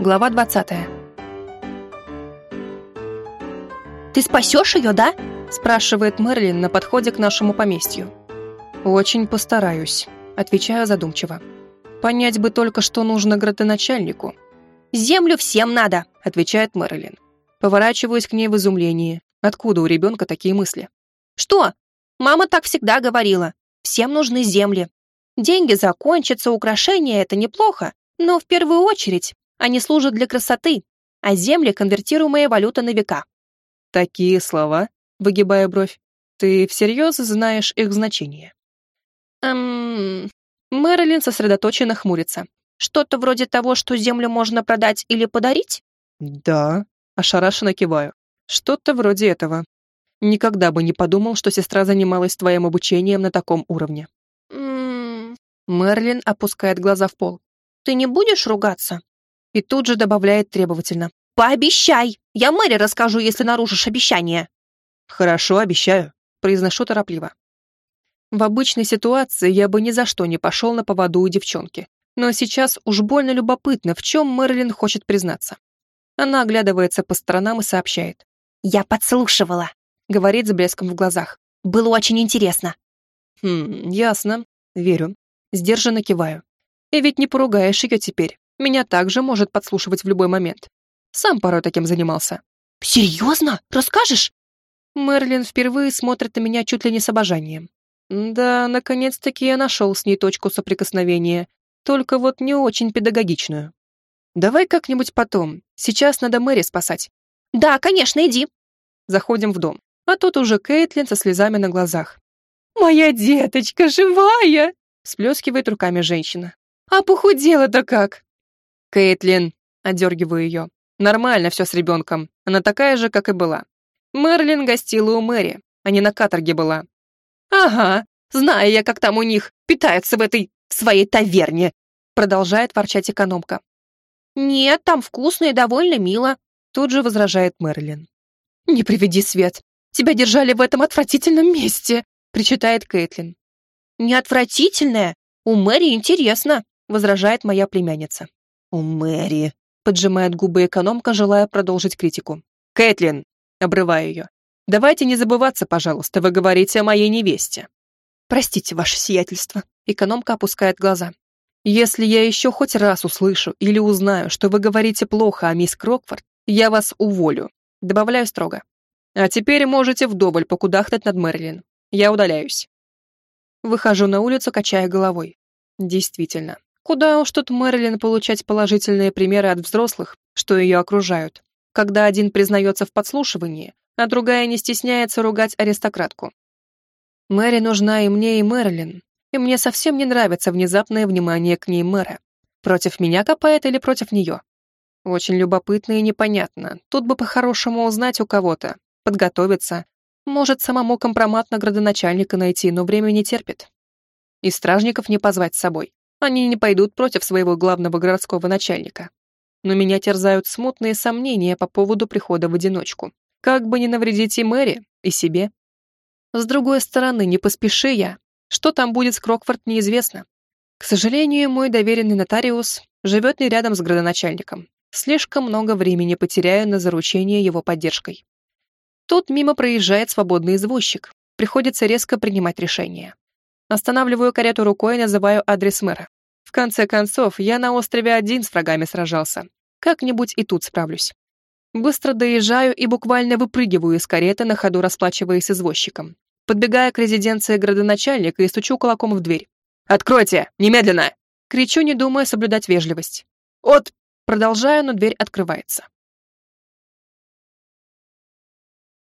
Глава 20. «Ты спасешь ее, да?» спрашивает Мерлин на подходе к нашему поместью. «Очень постараюсь», отвечаю задумчиво. «Понять бы только, что нужно градоначальнику». «Землю всем надо», отвечает Мерлин. Поворачиваюсь к ней в изумлении. Откуда у ребенка такие мысли? «Что? Мама так всегда говорила. Всем нужны земли. Деньги закончатся, украшения — это неплохо, но в первую очередь они служат для красоты, а земли — конвертируемая валюта на века». «Такие слова?» выгибая бровь. «Ты всерьез знаешь их значение?» «Эм...» Мэрилин сосредоточенно хмурится. «Что-то вроде того, что землю можно продать или подарить?» «Да», — ошарашенно киваю. «Что-то вроде этого. Никогда бы не подумал, что сестра занималась твоим обучением на таком уровне». Мерлин опускает глаза в пол. «Ты не будешь ругаться?» И тут же добавляет требовательно. «Пообещай! Я Мэри расскажу, если нарушишь обещание!» «Хорошо, обещаю», — произношу торопливо. В обычной ситуации я бы ни за что не пошел на поводу у девчонки, но сейчас уж больно любопытно, в чем Мэрилин хочет признаться. Она оглядывается по сторонам и сообщает. «Я подслушивала», — говорит с блеском в глазах. «Было очень интересно». «Хм, ясно. Верю. Сдержанно киваю. И ведь не поругаешь ее теперь. Меня также может подслушивать в любой момент. Сам порой таким занимался». «Серьезно? Расскажешь?» Мерлин впервые смотрит на меня чуть ли не с обожанием. Да, наконец-таки я нашел с ней точку соприкосновения, только вот не очень педагогичную. Давай как-нибудь потом. Сейчас надо Мэри спасать. Да, конечно, иди. Заходим в дом. А тут уже Кейтлин со слезами на глазах. «Моя деточка живая!» Сплескивает руками женщина. «А похудела-то как?» «Кейтлин!» Одергиваю ее. «Нормально все с ребенком. Она такая же, как и была. Мерлин гостила у Мэри, а не на каторге была. «Ага, знаю я, как там у них питаются в этой своей таверне», продолжает ворчать экономка. «Нет, там вкусно и довольно мило», тут же возражает Мерлин. «Не приведи свет, тебя держали в этом отвратительном месте», причитает Кэтлин. «Не отвратительное, у Мэри интересно», возражает моя племянница. «У Мэри», поджимает губы экономка, желая продолжить критику. «Кэтлин, обрываю ее. «Давайте не забываться, пожалуйста, вы говорите о моей невесте». «Простите, ваше сиятельство», — экономка опускает глаза. «Если я еще хоть раз услышу или узнаю, что вы говорите плохо о мисс Крокфорд, я вас уволю», — добавляю строго. «А теперь можете вдоволь покудахтать над Мерлин. Я удаляюсь». Выхожу на улицу, качая головой. Действительно, куда уж тут Мерлин получать положительные примеры от взрослых, что ее окружают когда один признается в подслушивании, а другая не стесняется ругать аристократку. Мэри нужна и мне, и Мэрилин, и мне совсем не нравится внезапное внимание к ней мэра. Против меня копает или против нее? Очень любопытно и непонятно. Тут бы по-хорошему узнать у кого-то, подготовиться. Может, самому компромат на градоначальника найти, но время не терпит. И стражников не позвать с собой. Они не пойдут против своего главного городского начальника но меня терзают смутные сомнения по поводу прихода в одиночку. Как бы не навредить и Мэри, и себе. С другой стороны, не поспеши я. Что там будет с Крокфорд, неизвестно. К сожалению, мой доверенный нотариус живет не рядом с градоначальником. Слишком много времени потеряю на заручение его поддержкой. Тут мимо проезжает свободный извозчик. Приходится резко принимать решение. Останавливаю карету рукой и называю адрес мэра. В конце концов, я на острове один с врагами сражался. Как-нибудь и тут справлюсь. Быстро доезжаю и буквально выпрыгиваю из кареты, на ходу расплачиваясь извозчиком. Подбегая к резиденции градоначальника и стучу кулаком в дверь. «Откройте! Немедленно!» Кричу, не думая соблюдать вежливость. «От...» Продолжаю, но дверь открывается.